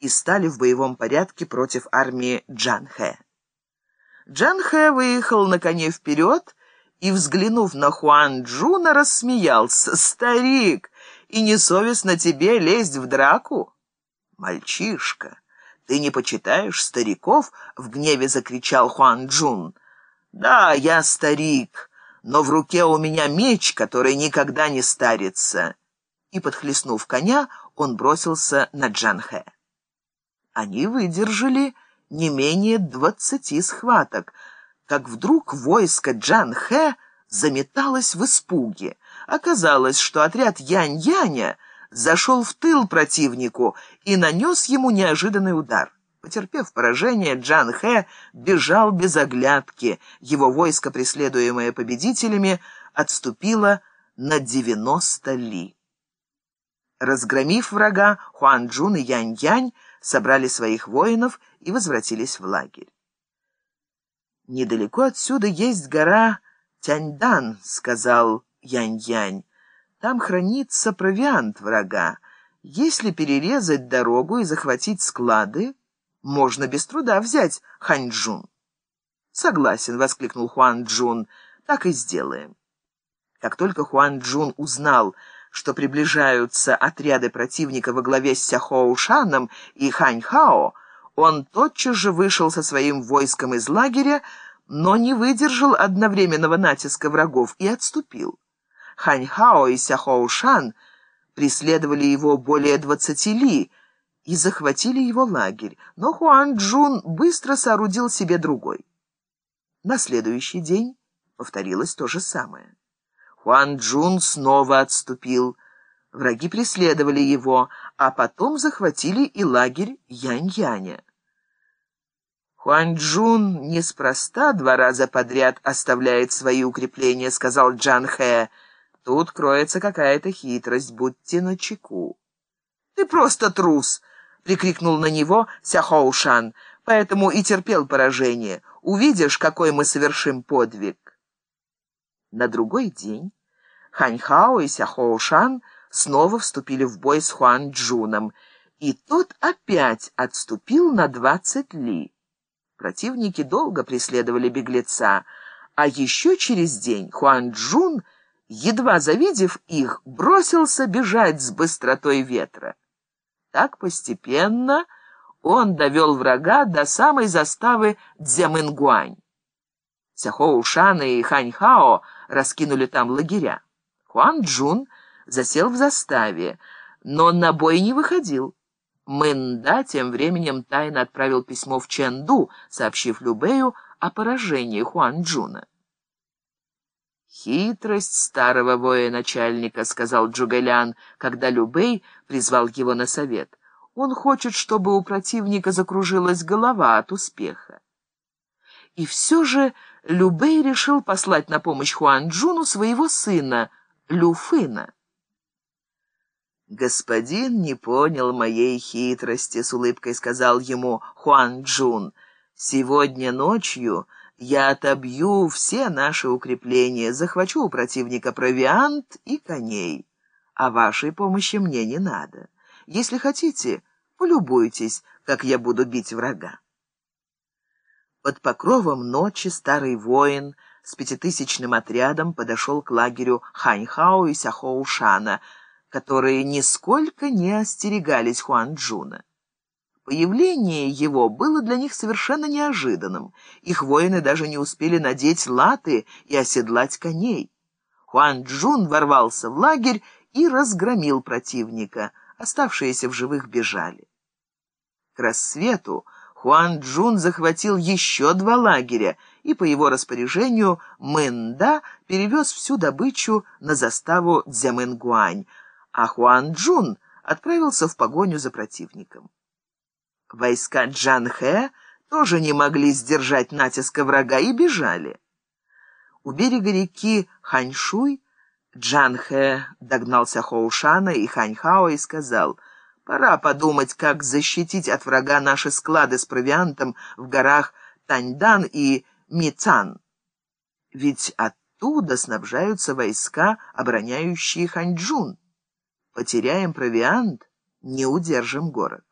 и стали в боевом порядке против армии Чжан Хэ. Чжан Хэ выехал на коне вперед и, взглянув на Хуан Чжуна, рассмеялся. «Старик, и не совестно тебе лезть в драку?» «Мальчишка, ты не почитаешь стариков?» — в гневе закричал Хуан Чжун. «Да, я старик, но в руке у меня меч, который никогда не старится». И, подхлестнув коня, он бросился на Джанхэ. Они выдержали не менее двадцати схваток, как вдруг войско Джан-Хэ заметалось в испуге. Оказалось, что отряд Янь-Яня зашел в тыл противнику и нанес ему неожиданный удар. Потерпев поражение, Джан Хэ бежал без оглядки. Его войско, преследуемое победителями, отступило на 90 ли. Разгромив врага, Хуан Джун и Янь Янь собрали своих воинов и возвратились в лагерь. «Недалеко отсюда есть гора Тяньдан», — сказал Янь Янь. «Там хранится провиант врага. Если перерезать дорогу и захватить склады, можно без труда взять Ханьчжун». «Согласен», — воскликнул Хуан Джун. «Так и сделаем». Как только Хуан Джун узнал, что приближаются отряды противника во главе с Сяхоушаном и Ханьхао, он тотчас же вышел со своим войском из лагеря, но не выдержал одновременного натиска врагов и отступил. Ханьхао и Сяхоушан преследовали его более двадцати ли и захватили его лагерь, но Хуан Джун быстро соорудил себе другой. На следующий день повторилось то же самое. Хуан Джун снова отступил. Враги преследовали его, а потом захватили и лагерь Янь-Яня. Хуан Джун неспроста два раза подряд оставляет свои укрепления, сказал Джан Хэ. Тут кроется какая-то хитрость, будьте начеку. Ты просто трус, прикрикнул на него Сяхоушан, поэтому и терпел поражение. Увидишь, какой мы совершим подвиг. На другой день Ханьхао и Сяхоушан снова вступили в бой с Хуан Джуном, и тот опять отступил на двадцать ли. Противники долго преследовали беглеца, а еще через день Хуан Джун, едва завидев их, бросился бежать с быстротой ветра. Так постепенно он довел врага до самой заставы Цзямынгуань. Сяхоу Шан и Хань Хао раскинули там лагеря. Хуан Чжун засел в заставе, но на бой не выходил. Мэн Да тем временем тайно отправил письмо в Чэнду, сообщив Лю Бэю о поражении Хуан Чжуна. «Хитрость старого военачальника», — сказал Чжугэ Лян, когда Лю Бэй призвал его на совет. «Он хочет, чтобы у противника закружилась голова от успеха». И все же Любей решил послать на помощь Хуан Джуну своего сына Люфына. «Господин не понял моей хитрости», — с улыбкой сказал ему Хуан Джун. «Сегодня ночью я отобью все наши укрепления, захвачу у противника провиант и коней. А вашей помощи мне не надо. Если хотите, полюбуйтесь, как я буду бить врага». Под покровом ночи старый воин с пятитысячным отрядом подошел к лагерю Ханьхао и Сяхоушана — которые нисколько не остерегались Хуан Джуна. Появление его было для них совершенно неожиданным. Их воины даже не успели надеть латы и оседлать коней. Хуан Джун ворвался в лагерь и разгромил противника. Оставшиеся в живых бежали. К рассвету Хуан Джун захватил еще два лагеря, и по его распоряжению Мэнда перевез всю добычу на заставу Дзямэнгуань, а Хуан Джун отправился в погоню за противником. Войска Джан Хэ тоже не могли сдержать натиска врага и бежали. У берега реки Ханьшуй Джан Хэ догнался Хоушана и Ханьхао и сказал, «Пора подумать, как защитить от врага наши склады с провиантом в горах Таньдан и Мицан. Ведь оттуда снабжаются войска, обороняющие Ханьчжун. Потеряем провиант, не удержим город.